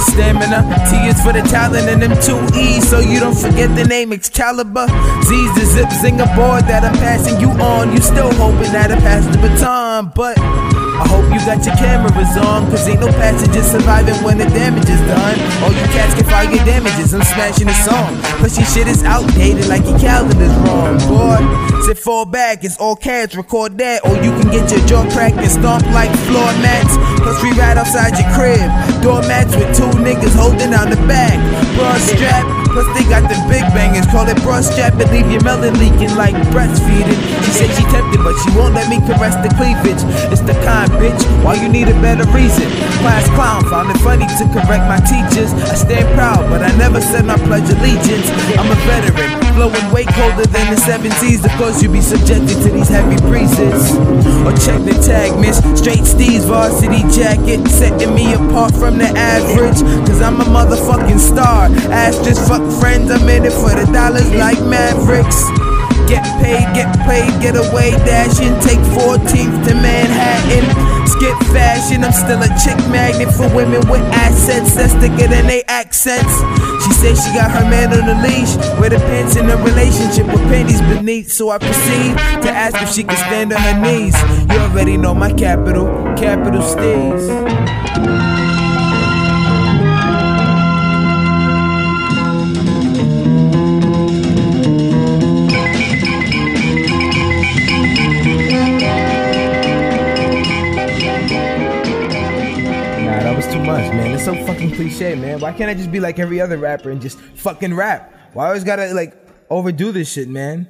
stamina. T is for the talent and them two E's, so you don't forget the name Excalibur. Z's the zip zinger board that I'm passing you on. You still hoping that I pass the baton, but. I hope you got your cameras on, cause ain't no passenger surviving when the damage is done. All you cats can file your damages, I'm smashing the song. Plus your shit is outdated like your calendar's wrong, boy. Sit fall back, it's all cats, record that. Or you can get your jaw cracked and stomp like floor mats. Plus we ride outside your crib, doormats with two niggas holding on the back. Broad strap, Plus they got the big bangers, call it bra strap and leave your melon leaking like breastfeeding. She said she tempted, but she won't let me caress the cleavage. It's the kind bitch, why you need a better reason? Class clown found it funny to correct my teachers. I stand proud, but I never said I pledge allegiance. I'm a flowing way colder than the 70s. Of course, you be subjected to these heavy breezes. Or check the tag, miss. Straight Steez varsity jacket, setting me apart from the average. Cause I'm a motherfucking star. Ass just fuck friends, I'm in it for the dollars like Mavericks. Get paid, get played, get away, dashing. Take 14th to Manhattan. Skip fashion, I'm still a chick magnet for women with assets that's thicker than they accents. She said she got her man on the leash, with a pants in a relationship with panties beneath. So I proceed to ask if she can stand on her knees. You already know my capital, capital Steez. Was too much, man. It's so fucking cliche, man. Why can't I just be like every other rapper and just fucking rap? Why always gotta like overdo this shit, man?